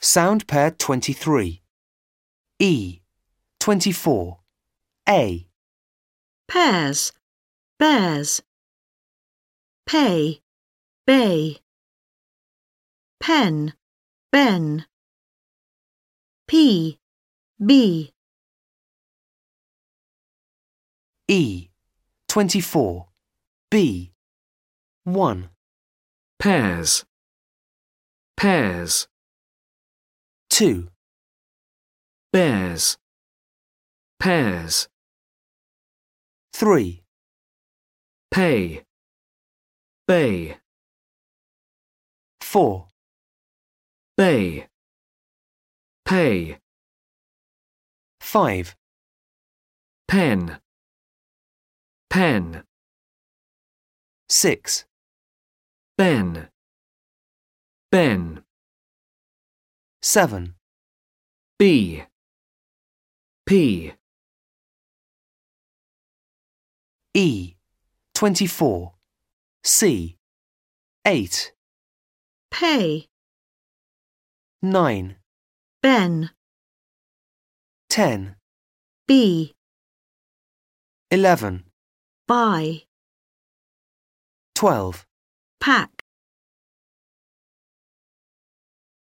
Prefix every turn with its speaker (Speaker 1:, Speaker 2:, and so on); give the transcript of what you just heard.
Speaker 1: Sound pair 23. E. 24. A.
Speaker 2: pears, bears, pay, bay, pen, ben, p, b,
Speaker 1: E. 24. B. 1.
Speaker 3: pears, pears,
Speaker 1: 2.
Speaker 3: bears, pears,
Speaker 1: 3.
Speaker 3: pay, bay,
Speaker 1: 4.
Speaker 3: bay, pay,
Speaker 1: 5.
Speaker 3: pen, pen,
Speaker 1: 6.
Speaker 3: ben, ben,
Speaker 1: 7.
Speaker 3: b, p,
Speaker 1: E. 24. C. 8.
Speaker 2: pay,
Speaker 1: 9.
Speaker 2: ben,
Speaker 1: 10.
Speaker 2: b,
Speaker 1: 11.
Speaker 2: buy,
Speaker 1: 12.
Speaker 2: pack.